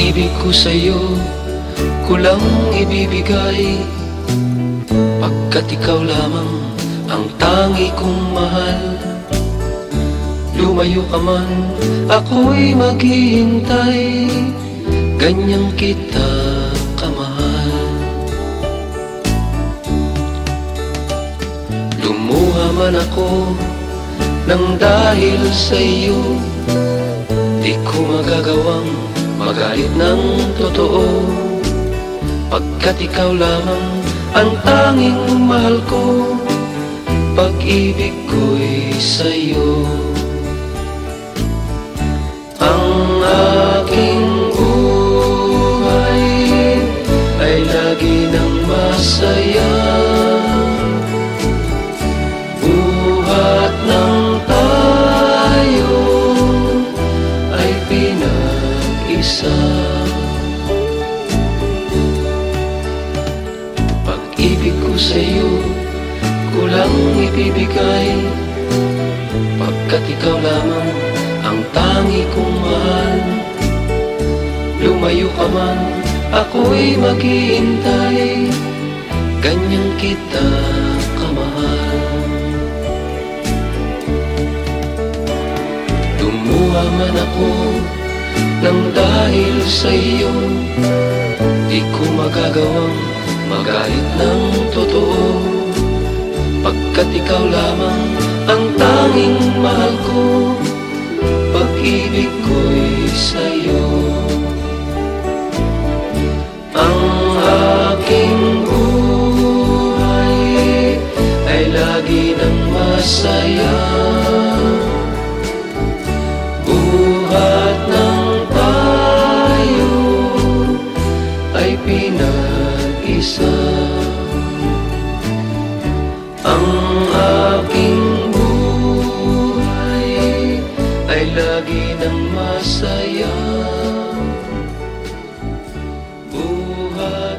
Pag-ibig ko sa'yo Kulang ibibigay. Pagkat ikaw lamang Ang tangi kong mahal. Lumayo ka man Ako'y maghihintay. Ganyang kita kamahal. Lumuha man ako Nang dahil sa iyo magalit ng totoo Pagkat ikaw lamang ang tanging mahal ko Pag-ibig ko'y sa'yo. Ang aking buhay ay lagi ng masaya kulang ibibigay. Pagkat ikaw lamang ang tangi kong mahal. Lumayo ka man, ako'y maghihintay. Ganyan kita kamahal. Lumuha man ako nang dahil sa iyo Di ko magagawang magalit ng totoo Pagkat ikaw lamang ang tanging mahal ko Pag-ibig ko'y sa'yo. Ang aking buhay ay lagi ng masaya. Buhat ng tayo ay pinag-isa ang aking buhay ay lagi ng masaya. Buhay